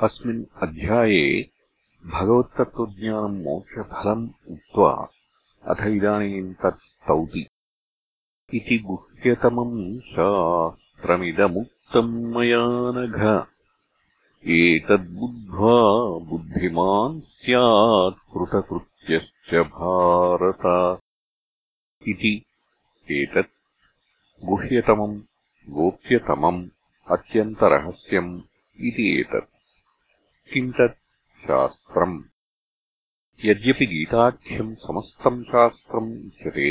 अस्मिन् अध्याये भगवत्तत्त्वज्ञानम् मोक्षफलम् उक्त्वा अथ इदानीम् तत् स्तौति। इति गुह्यतमम् शास्त्रमिदमुक्तम् मया नघ। एतद्बुद्ध्वा बुद्धिमान् स्यात् कृतकृत्यश्च भारत। इति एतत् गुह्यतमम् गोप्यतमम् अत्यन्तरहस्यम् इति एतत् किम् तत् शास्त्रम् यद्यपि गीताख्यम् समस्तम् शास्त्रम् उच्यते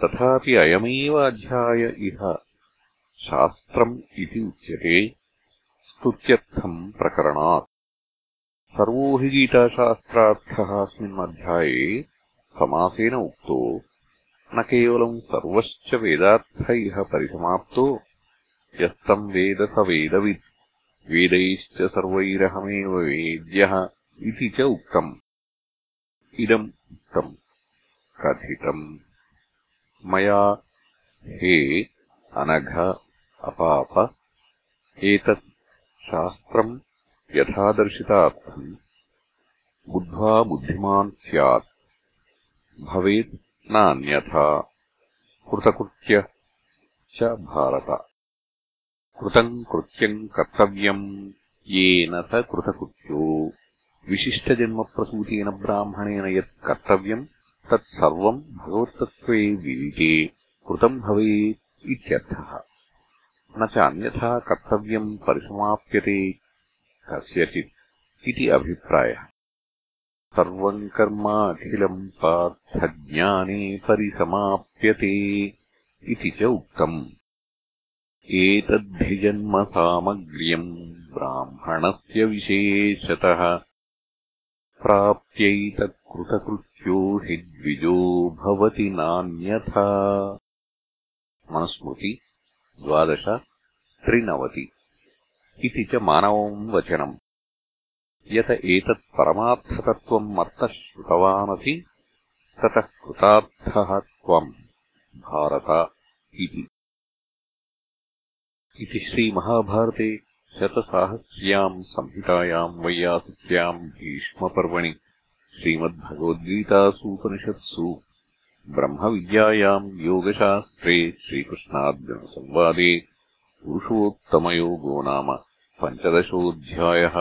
तथापि अयमेव अध्याय इह शास्त्रम् इति उच्यते। स्तुत्यर्थम् प्रकरणात्। सर्वो हि गीताशास्त्रार्थः अस्मिन् अध्याये समासेन उक्तो न केवलम् सर्वश्च वेदार्थ इह परिसमाप्तो यस्तम् वेद स वेदवित् वेदैश्च सर्वैरहमेव वेद्यः इति च उक्तम्। इदम् उक्तम्। कथितम्। मया हे अनघ अपाप एतत् शास्त्रम् यथादर्शितार्थम्। बुद्ध्वा बुद्धिमान् स्यात्। भवेत् न अन्यथा कृतकृत्यः च भारत कृतम् कृत्यम् कर्तव्यम् येन स कृतकृत्यो। विशिष्टजन्मप्रसूतेन ब्राह्मणेन यत् कर्तव्यम् तत्सर्वम् भगवत्तत्त्वे विदिते कृतम् भवेत् इत्यर्थः। न च अन्यथा कर्तव्यम् परिसमाप्यते कस्यचित् इति अभिप्रायः। सर्वम् कर्माखिलम् पार्थज्ञाने परिसमाप्यते इति च उक्तम् एतद्धिजन्मसामग्र्यम् ब्राह्मणस्य विशेषतः प्राप्त्यैतत्कृतकृत् यो हि द्विजो भवति नान्यथा। मनुस्मृति द्वादश त्रिनवति इति च मानवम् वचनम्। यत एतत् परमार्थतत्त्वम् मत्तः श्रुतवानसि ततः कृतार्थः त्वम् भारत इति इति श्रीमहाभारते शतसाहस्र्याम् संहितायाम् वैयासिक्याम् भीष्मपर्वणि श्रीमद्भगवद्गीतासूपनिषत्सु ब्रह्मविद्यायाम् योगशास्त्रे श्रीकृष्णार्जुनसंवादे पुरुषोत्तमयोगो नाम पञ्चदशोऽध्यायः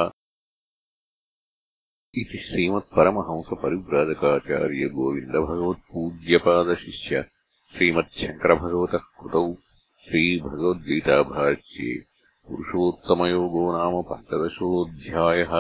इति श्रीमत्परमहंसपरिव्राजकाचार्यगोविन्दभगवत्पूज्यपादशिष्य श्रीमच्छङ्करभगवतः कृतौ श्रीभगवद्गीताभाष्ये पुरुषोत्तमयोगो नाम पञ्चदशोऽध्यायः